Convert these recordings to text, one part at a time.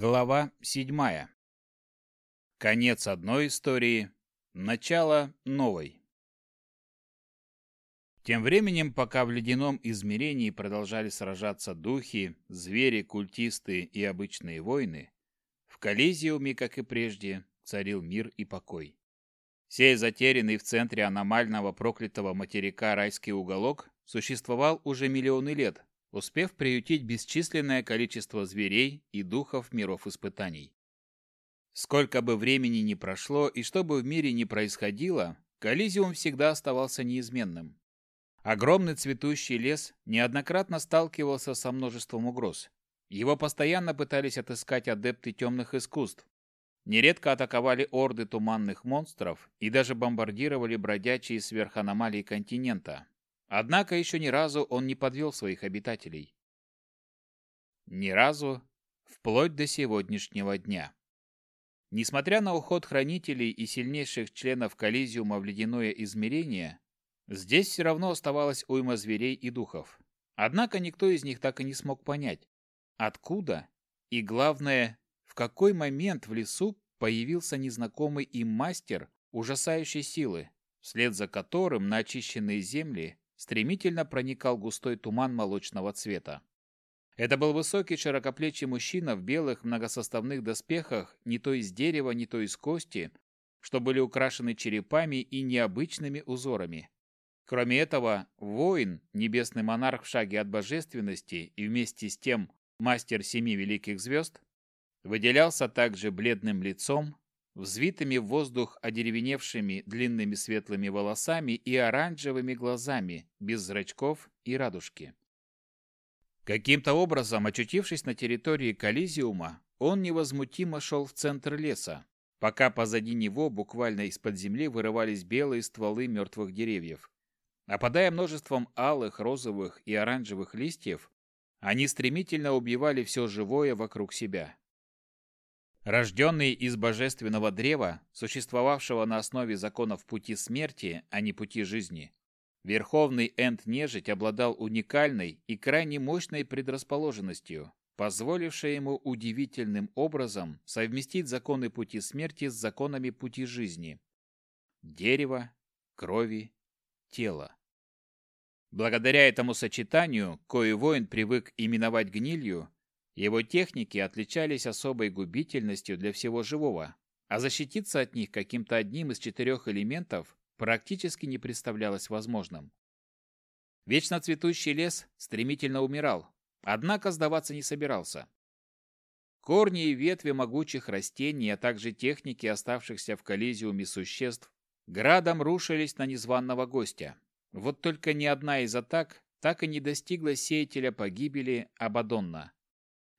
Глава седьмая. Конец одной истории, начало новой. Тем временем, пока в ледяном измерении продолжали сражаться духи, звери, культисты и обычные воины, в Колизиуме, как и прежде, царил мир и покой. Сей затерянный в центре аномального проклятого материка райский уголок существовал уже миллионы лет, успев приютить бесчисленное количество зверей и духов миров испытаний. Сколько бы времени ни прошло и что бы в мире ни происходило, Колизиум всегда оставался неизменным. Огромный цветущий лес неоднократно сталкивался со множеством угроз. Его постоянно пытались отыскать адепты темных искусств. Нередко атаковали орды туманных монстров и даже бомбардировали бродячие сверханомалии континента, Однако еще ни разу он не подвел своих обитателей. Ни разу, вплоть до сегодняшнего дня. Несмотря на уход хранителей и сильнейших членов Коллизиума в ледяное измерение, здесь все равно оставалось уйма зверей и духов. Однако никто из них так и не смог понять, откуда и, главное, в какой момент в лесу появился незнакомый им мастер ужасающей силы, вслед за которым на очищенные земли стремительно проникал густой туман молочного цвета. Это был высокий широкоплечий мужчина в белых многосоставных доспехах, не то из дерева, не то из кости, что были украшены черепами и необычными узорами. Кроме этого, воин, небесный монарх в шаге от божественности и вместе с тем мастер семи великих звезд, выделялся также бледным лицом, взвитыми в воздух одеревеневшими длинными светлыми волосами и оранжевыми глазами, без зрачков и радужки. Каким-то образом, очутившись на территории Колизиума, он невозмутимо шел в центр леса, пока позади него буквально из-под земли вырывались белые стволы мертвых деревьев. Опадая множеством алых, розовых и оранжевых листьев, они стремительно убивали все живое вокруг себя. Рожденный из божественного древа, существовавшего на основе законов пути смерти, а не пути жизни, Верховный Энд-нежить обладал уникальной и крайне мощной предрасположенностью, позволившей ему удивительным образом совместить законы пути смерти с законами пути жизни. Дерево, крови, тело. Благодаря этому сочетанию, кое воин привык именовать гнилью, его техники отличались особой губительностью для всего живого, а защититься от них каким-то одним из четырех элементов практически не представлялось возможным. Вечно цветущий лес стремительно умирал, однако сдаваться не собирался. Корни и ветви могучих растений, а также техники оставшихся в коллизиуме существ, градом рушились на незваного гостя. Вот только ни одна из атак так и не достигла сеятеля погибели Абадонна.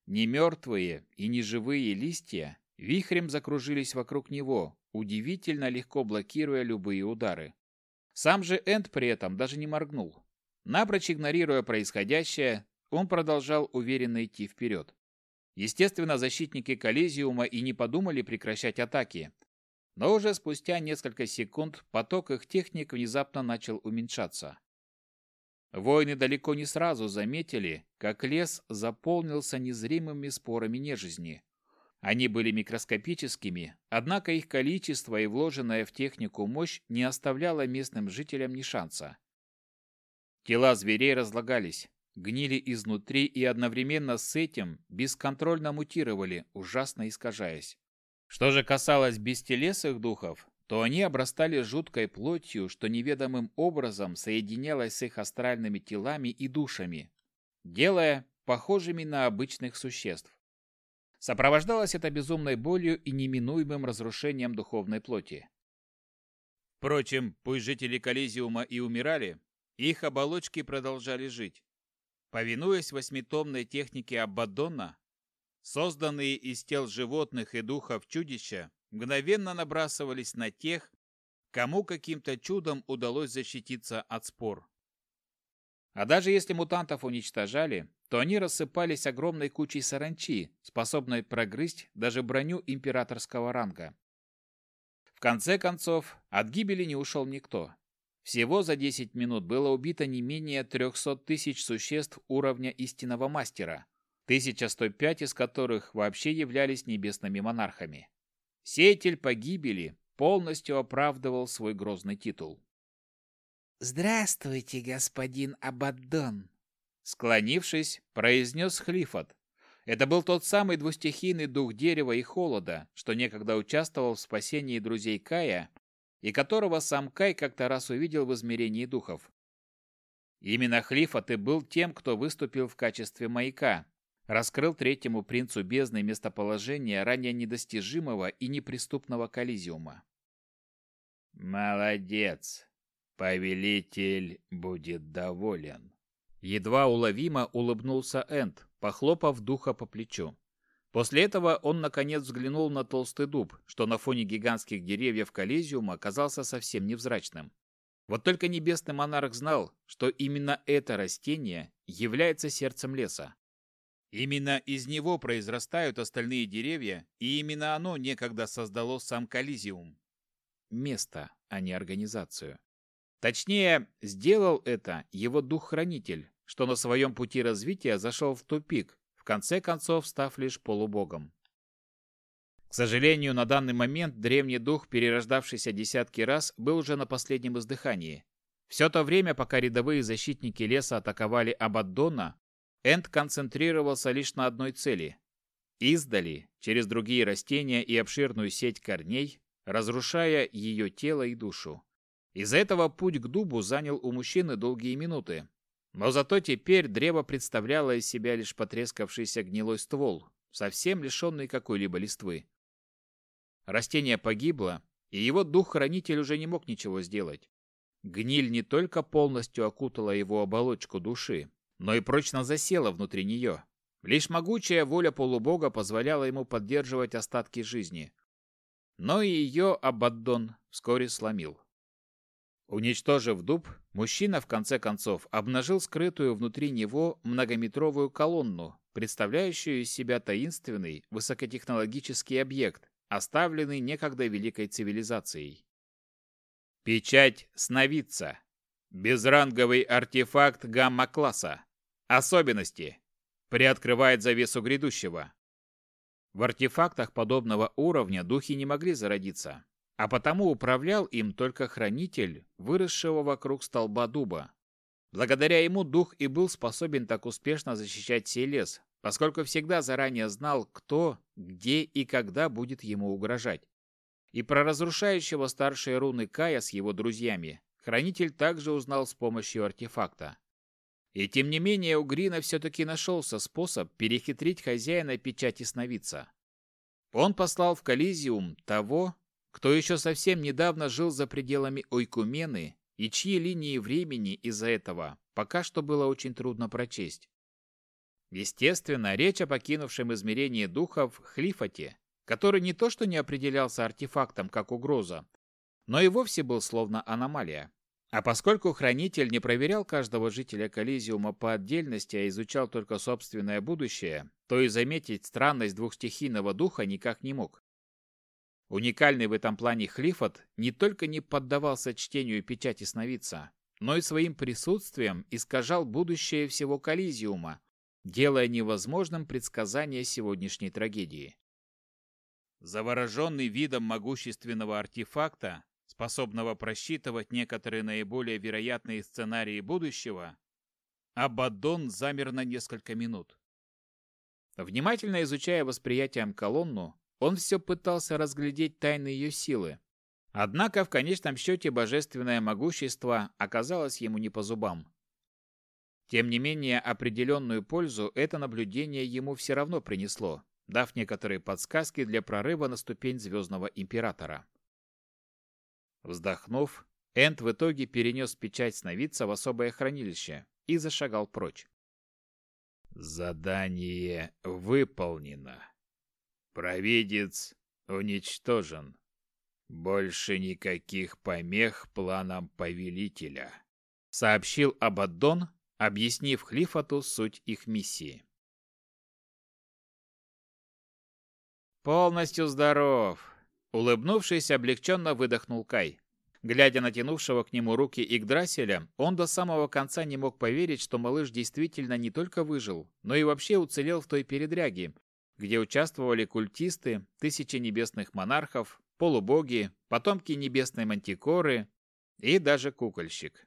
Не мертвые и не живые листья вихрем закружились вокруг него, удивительно легко блокируя любые удары. Сам же Энд при этом даже не моргнул. Напрочь игнорируя происходящее, он продолжал уверенно идти вперед. Естественно, защитники Коллизиума и не подумали прекращать атаки. Но уже спустя несколько секунд поток их техник внезапно начал уменьшаться. Воины далеко не сразу заметили, как лес заполнился незримыми спорами нежизни. Они были микроскопическими, однако их количество и вложенная в технику мощь не оставляло местным жителям ни шанса. Тела зверей разлагались, гнили изнутри и одновременно с этим бесконтрольно мутировали, ужасно искажаясь. Что же касалось бестелесых духов, то они обрастали жуткой плотью, что неведомым образом соединялась с их астральными телами и душами, делая похожими на обычных существ. Сопровождалось это безумной болью и неминуемым разрушением духовной плоти. Впрочем, пусть жители Колизиума и умирали, их оболочки продолжали жить. Повинуясь восьмитомной технике Аббаддона, созданные из тел животных и духов чудища мгновенно набрасывались на тех, кому каким-то чудом удалось защититься от спор. А даже если мутантов уничтожали, то они рассыпались огромной кучей саранчи, способной прогрызть даже броню императорского ранга. В конце концов, от гибели не ушел никто. Всего за 10 минут было убито не менее 300 тысяч существ уровня истинного мастера, 1105 из которых вообще являлись небесными монархами. Сеятель погибели полностью оправдывал свой грозный титул. «Здравствуйте, господин Абаддон!» Склонившись, произнес Хлифот. Это был тот самый двустихийный дух дерева и холода, что некогда участвовал в спасении друзей Кая и которого сам Кай как-то раз увидел в измерении духов. Именно Хлифот и был тем, кто выступил в качестве маяка, раскрыл третьему принцу бездны местоположение ранее недостижимого и неприступного Колизиума. «Молодец! Повелитель будет доволен!» Едва уловимо улыбнулся Энд, похлопав духа по плечу. После этого он наконец взглянул на толстый дуб, что на фоне гигантских деревьев Колизиума оказался совсем невзрачным. Вот только небесный монарх знал, что именно это растение является сердцем леса. Именно из него произрастают остальные деревья, и именно оно некогда создало сам Колизиум. Место, а не организацию. Точнее, сделал это его дух-хранитель, что на своем пути развития зашел в тупик, в конце концов став лишь полубогом. К сожалению, на данный момент древний дух, перерождавшийся десятки раз, был уже на последнем издыхании. Все то время, пока рядовые защитники леса атаковали Абаддона, Энд концентрировался лишь на одной цели. Издали, через другие растения и обширную сеть корней, разрушая ее тело и душу. Из-за этого путь к дубу занял у мужчины долгие минуты. Но зато теперь древо представляло из себя лишь потрескавшийся гнилой ствол, совсем лишенный какой-либо листвы. Растение погибло, и его дух-хранитель уже не мог ничего сделать. Гниль не только полностью окутала его оболочку души, но и прочно засела внутри нее. Лишь могучая воля полубога позволяла ему поддерживать остатки жизни. Но и ее Абаддон вскоре сломил. Уничтожив дуб, мужчина в конце концов обнажил скрытую внутри него многометровую колонну, представляющую из себя таинственный высокотехнологический объект, оставленный некогда великой цивилизацией. Печать сновидца. Безранговый артефакт гамма-класса. Особенности. Приоткрывает завесу грядущего. В артефактах подобного уровня духи не могли зародиться, а потому управлял им только хранитель, выросшего вокруг столба дуба. Благодаря ему дух и был способен так успешно защищать сей лес, поскольку всегда заранее знал, кто, где и когда будет ему угрожать. И про разрушающего старшие руны Кая с его друзьями хранитель также узнал с помощью артефакта. И тем не менее у Грина все-таки нашелся способ перехитрить хозяина печати сновидца. Он послал в Колизиум того, кто еще совсем недавно жил за пределами Ойкумены и чьи линии времени из-за этого пока что было очень трудно прочесть. Естественно, речь о покинувшем измерении духов Хлифоте, который не то что не определялся артефактом как угроза, но и вовсе был словно аномалия. А поскольку хранитель не проверял каждого жителя Колизиума по отдельности, а изучал только собственное будущее, то и заметить странность двухстихийного духа никак не мог. Уникальный в этом плане Хлифот не только не поддавался чтению печати сновидца, но и своим присутствием искажал будущее всего Колизиума, делая невозможным предсказание сегодняшней трагедии. Завороженный видом могущественного артефакта, способного просчитывать некоторые наиболее вероятные сценарии будущего, Абаддон замер на несколько минут. Внимательно изучая восприятием колонну, он все пытался разглядеть тайны ее силы. Однако в конечном счете божественное могущество оказалось ему не по зубам. Тем не менее, определенную пользу это наблюдение ему все равно принесло, дав некоторые подсказки для прорыва на ступень Звездного Императора. Вздохнув, Энд в итоге перенес печать сновидца в особое хранилище и зашагал прочь. «Задание выполнено. Провидец уничтожен. Больше никаких помех планам повелителя», — сообщил Абаддон, объяснив Хлифату суть их миссии. «Полностью здоров!» Улыбнувшись, облегченно выдохнул Кай. Глядя на тянувшего к нему руки Игдрасиля, он до самого конца не мог поверить, что малыш действительно не только выжил, но и вообще уцелел в той передряге, где участвовали культисты, тысячи небесных монархов, полубоги, потомки небесной мантикоры и даже кукольщик.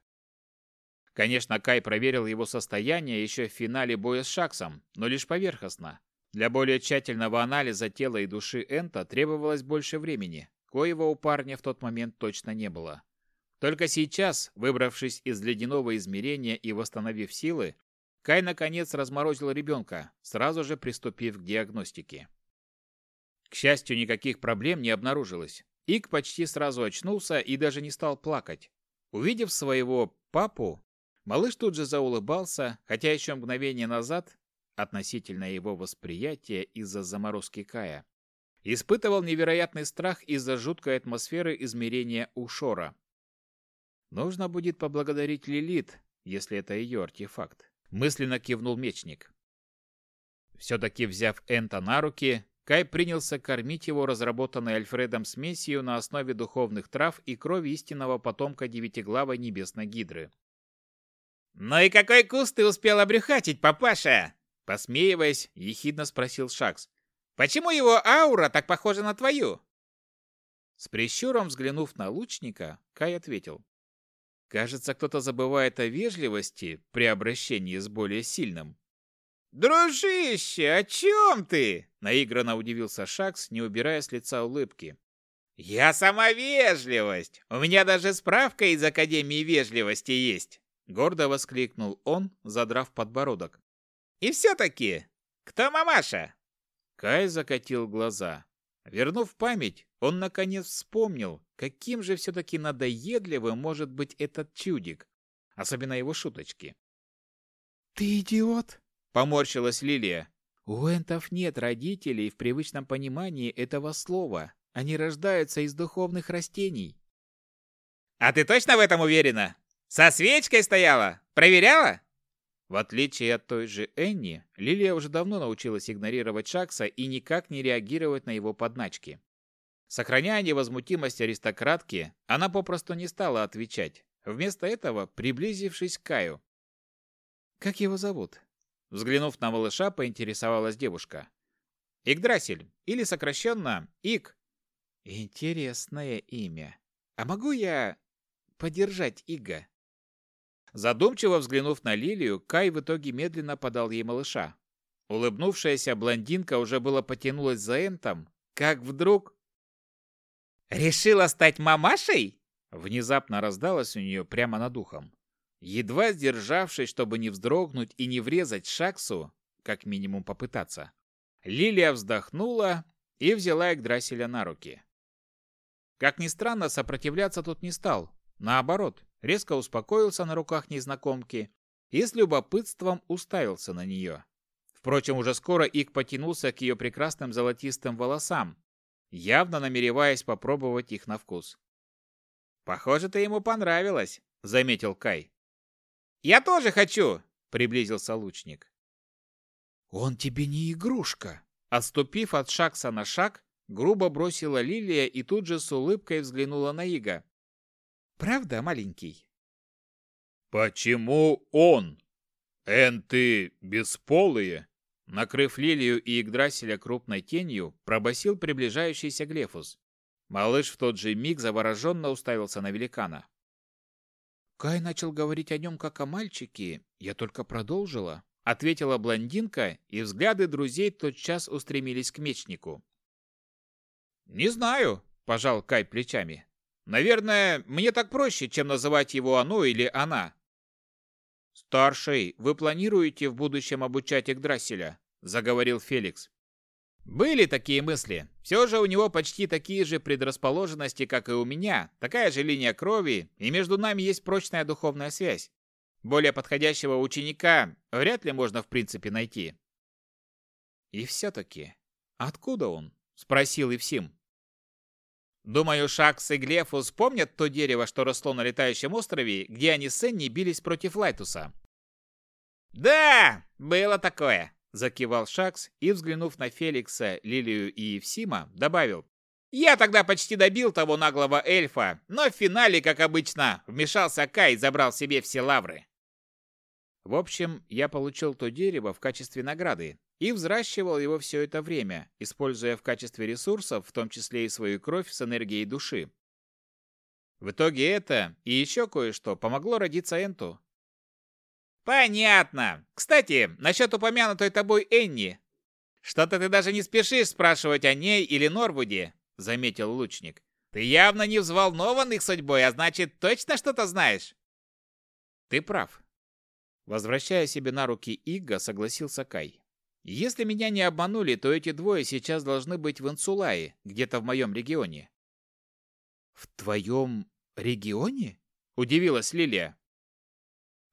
Конечно, Кай проверил его состояние еще в финале боя с Шаксом, но лишь поверхностно. Для более тщательного анализа тела и души Энта требовалось больше времени, коего у парня в тот момент точно не было. Только сейчас, выбравшись из ледяного измерения и восстановив силы, Кай наконец разморозил ребенка, сразу же приступив к диагностике. К счастью, никаких проблем не обнаружилось. Ик почти сразу очнулся и даже не стал плакать. Увидев своего папу, малыш тут же заулыбался, хотя еще мгновение назад, относительно его восприятия из-за заморозки Кая, Испытывал невероятный страх из-за жуткой атмосферы измерения Ушора. Нужно будет поблагодарить Лилит, если это ее артефакт. Мысленно кивнул мечник. Все-таки взяв Энта на руки, Кай принялся кормить его разработанной Альфредом смесью на основе духовных трав и крови истинного потомка девятиглавой небесной гидры. «Ну и какой куст ты успел обрюхатить, папаша?» Посмеиваясь, ехидно спросил Шакс. Почему его аура так похожа на твою?» С прищуром взглянув на лучника, Кай ответил. «Кажется, кто-то забывает о вежливости при обращении с более сильным». «Дружище, о чем ты?» – наигранно удивился Шакс, не убирая с лица улыбки. «Я сама вежливость! У меня даже справка из Академии вежливости есть!» Гордо воскликнул он, задрав подбородок. «И все-таки, кто мамаша?» Кай закатил глаза. Вернув память, он наконец вспомнил, каким же все-таки надоедливым может быть этот чудик, особенно его шуточки. «Ты идиот!» — поморщилась Лилия. «У энтов нет родителей в привычном понимании этого слова. Они рождаются из духовных растений». «А ты точно в этом уверена? Со свечкой стояла? Проверяла?» В отличие от той же Энни, Лилия уже давно научилась игнорировать Шакса и никак не реагировать на его подначки. Сохраняя невозмутимость аристократки, она попросту не стала отвечать, вместо этого приблизившись к Каю. «Как его зовут?» Взглянув на малыша, поинтересовалась девушка. «Игдрасиль, или сокращенно Ик». «Интересное имя. А могу я подержать Ига?» Задумчиво взглянув на Лилию, Кай в итоге медленно подал ей малыша. Улыбнувшаяся блондинка уже было потянулась за Энтом, как вдруг... «Решила стать мамашей?» Внезапно раздалось у нее прямо над ухом. Едва сдержавшись, чтобы не вздрогнуть и не врезать Шаксу, как минимум попытаться, Лилия вздохнула и взяла Игдрасиля на руки. Как ни странно, сопротивляться тут не стал. Наоборот, резко успокоился на руках незнакомки и с любопытством уставился на нее. Впрочем, уже скоро Ик потянулся к ее прекрасным золотистым волосам, явно намереваясь попробовать их на вкус. «Похоже, ты ему понравилось», — заметил Кай. «Я тоже хочу!» — приблизился лучник. «Он тебе не игрушка!» Отступив от Шакса на шаг, грубо бросила Лилия и тут же с улыбкой взглянула на Ига. Правда, маленький? Почему он? Энты бесполые? Накрыв Лилию и Игдрасиля крупной тенью, пробасил приближающийся Глефус. Малыш в тот же миг завороженно уставился на великана. Кай начал говорить о нем как о мальчике, я только продолжила, ответила блондинка, и взгляды друзей тотчас устремились к мечнику. Не знаю, пожал Кай плечами. Наверное, мне так проще, чем называть его оно или она. Старший, вы планируете в будущем обучать Игдрасиля? заговорил Феликс. Были такие мысли. Все же у него почти такие же предрасположенности, как и у меня, такая же линия крови, и между нами есть прочная духовная связь. Более подходящего ученика вряд ли можно в принципе найти. И все-таки, откуда он? Спросил Евсим. Думаю, Шакс и Глефус помнят то дерево, что росло на летающем острове, где они с Энни бились против Лайтуса. «Да, было такое», — закивал Шакс и, взглянув на Феликса, Лилию и Евсима, добавил. Я тогда почти добил того наглого эльфа, но в финале, как обычно, вмешался Кай и забрал себе все лавры. В общем, я получил то дерево в качестве награды и взращивал его все это время, используя в качестве ресурсов, в том числе и свою кровь с энергией души. В итоге это и еще кое-что помогло родиться Энту. Понятно. Кстати, насчет упомянутой тобой Энни. Что-то ты даже не спешишь спрашивать о ней или Норвуде, заметил лучник. Ты явно не взволнован их судьбой, а значит, точно что-то знаешь. Ты прав. Возвращая себе на руки Игга, согласился Кай. Если меня не обманули, то эти двое сейчас должны быть в Инсулае, где-то в моем регионе. В твоем регионе? Удивилась Лилия.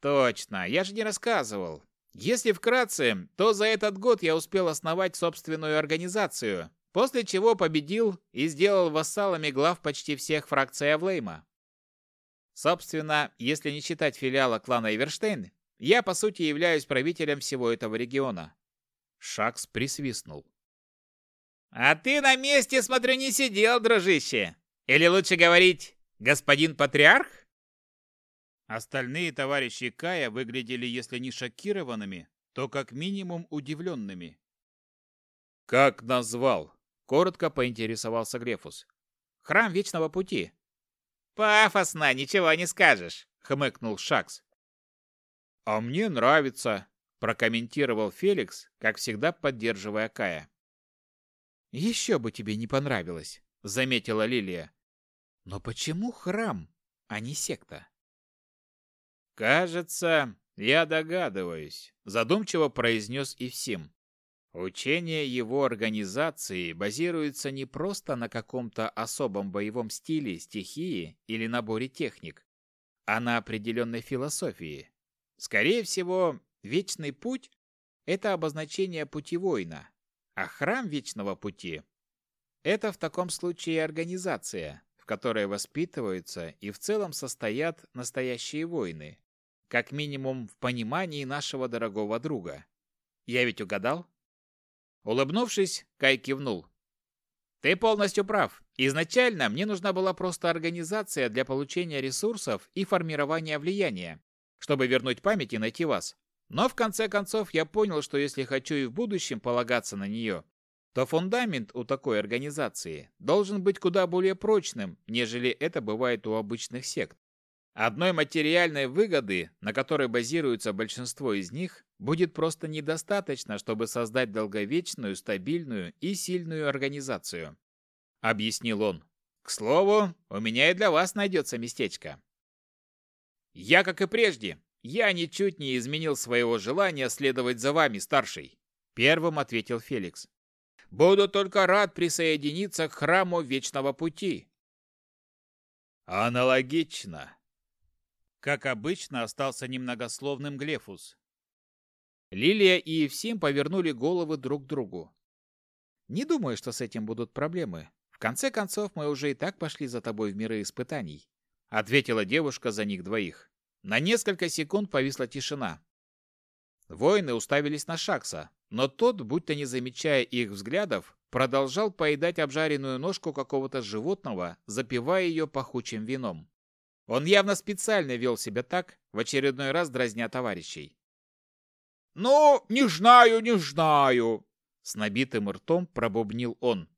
Точно, я же не рассказывал. Если вкратце, то за этот год я успел основать собственную организацию, после чего победил и сделал вассалами глав почти всех фракций Авлейма. Собственно, если не считать филиала клана Эверштейн, я по сути являюсь правителем всего этого региона. Шакс присвистнул. А ты на месте, смотрю, не сидел, дружище. Или лучше говорить, господин патриарх? Остальные товарищи Кая выглядели, если не шокированными, то как минимум удивленными. «Как назвал?» — коротко поинтересовался Грефус. «Храм Вечного Пути». «Пафосно, ничего не скажешь», — хмыкнул Шакс. «А мне нравится», — прокомментировал Феликс, как всегда поддерживая Кая. «Еще бы тебе не понравилось», — заметила Лилия. «Но почему храм, а не секта?» «Кажется, я догадываюсь», – задумчиво произнес Ивсим. Учение его организации базируется не просто на каком-то особом боевом стиле, стихии или наборе техник, а на определенной философии. Скорее всего, Вечный Путь – это обозначение пути воина, а Храм Вечного Пути – это в таком случае организация, в которой воспитываются и в целом состоят настоящие воины, как минимум в понимании нашего дорогого друга. Я ведь угадал? Улыбнувшись, Кай кивнул. Ты полностью прав. Изначально мне нужна была просто организация для получения ресурсов и формирования влияния, чтобы вернуть память и найти вас. Но в конце концов я понял, что если хочу и в будущем полагаться на нее, то фундамент у такой организации должен быть куда более прочным, нежели это бывает у обычных сект. Одной материальной выгоды, на которой базируется большинство из них, будет просто недостаточно, чтобы создать долговечную, стабильную и сильную организацию. Объяснил он. К слову, у меня и для вас найдется местечко. Я, как и прежде, я ничуть не изменил своего желания следовать за вами, старший. Первым ответил Феликс. Буду только рад присоединиться к храму Вечного Пути. Аналогично, как обычно, остался немногословным Глефус. Лилия и Евсим повернули головы друг к другу. «Не думаю, что с этим будут проблемы. В конце концов, мы уже и так пошли за тобой в миры испытаний», — ответила девушка за них двоих. На несколько секунд повисла тишина. Воины уставились на Шакса, но тот, будто не замечая их взглядов, продолжал поедать обжаренную ножку какого-то животного, запивая ее пахучим вином. Он явно специально вел себя так, в очередной раз дразня товарищей. «Ну, не знаю, не знаю», — с набитым ртом пробубнил он.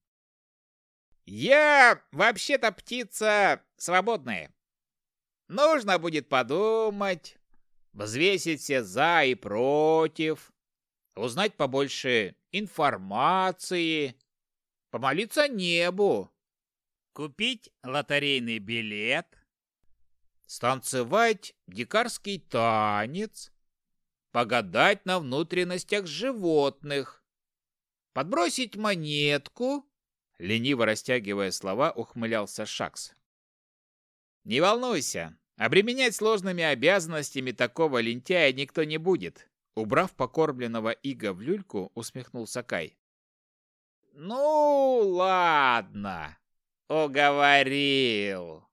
«Я вообще-то птица свободная. Нужно будет подумать, взвесить все «за» и «против», узнать побольше информации, помолиться небу, купить лотерейный билет, станцевать дикарский танец, погадать на внутренностях животных, подбросить монетку, лениво растягивая слова, ухмылялся Шакс. Не волнуйся, обременять сложными обязанностями такого лентяя никто не будет. Убрав покормленного Ига в люльку, усмехнулся Кай. Ну, ладно. Уговорил.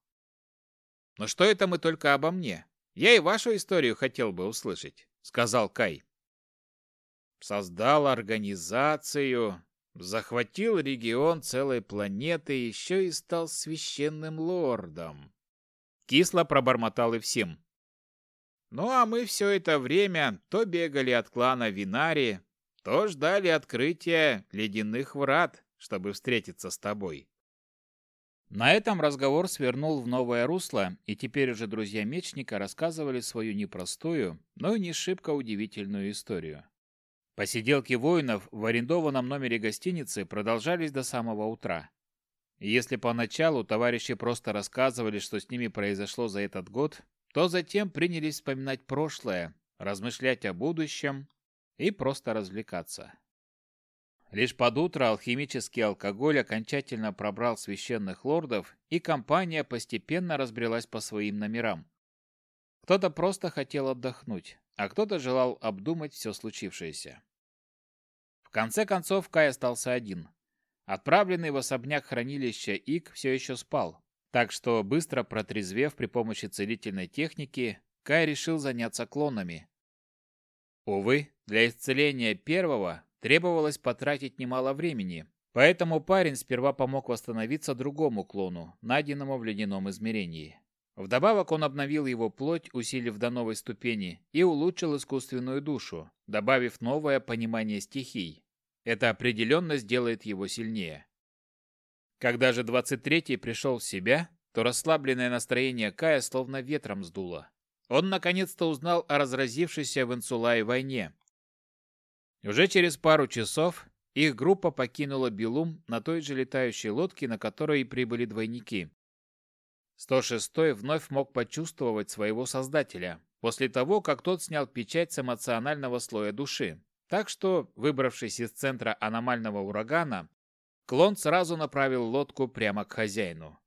Но что это мы только обо мне? Я и вашу историю хотел бы услышать, сказал Кай. Создал организацию, захватил регион целой планеты, еще и стал священным лордом. Кисло пробормотал всем. Ну а мы все это время то бегали от клана Винари, то ждали открытия ледяных врат, чтобы встретиться с тобой. На этом разговор свернул в новое русло, и теперь уже друзья мечника рассказывали свою непростую, но и не шибко удивительную историю. Посиделки воинов в арендованном номере гостиницы продолжались до самого утра. Если поначалу товарищи просто рассказывали, что с ними произошло за этот год, то затем принялись вспоминать прошлое, размышлять о будущем и просто развлекаться. Лишь под утро алхимический алкоголь окончательно пробрал священных лордов, и компания постепенно разбрелась по своим номерам. Кто-то просто хотел отдохнуть, а кто-то желал обдумать все случившееся. В конце концов Кай остался один. Отправленный в особняк хранилища Ик все еще спал, так что, быстро протрезвев при помощи целительной техники, Кай решил заняться клонами. Увы, для исцеления первого требовалось потратить немало времени, поэтому парень сперва помог восстановиться другому клону, найденному в ледяном измерении. Вдобавок он обновил его плоть, усилив до новой ступени, и улучшил искусственную душу, добавив новое понимание стихий. Это определенно сделает его сильнее. Когда же 23-й пришел в себя, то расслабленное настроение Кая словно ветром сдуло. Он наконец-то узнал о разразившейся в Инсулае войне, уже через пару часов их группа покинула Белум на той же летающей лодке, на которой и прибыли двойники. 106-й вновь мог почувствовать своего создателя, после того, как тот снял печать с эмоционального слоя души. Так что, выбравшись из центра аномального урагана, клон сразу направил лодку прямо к хозяину.